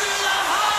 to the heart.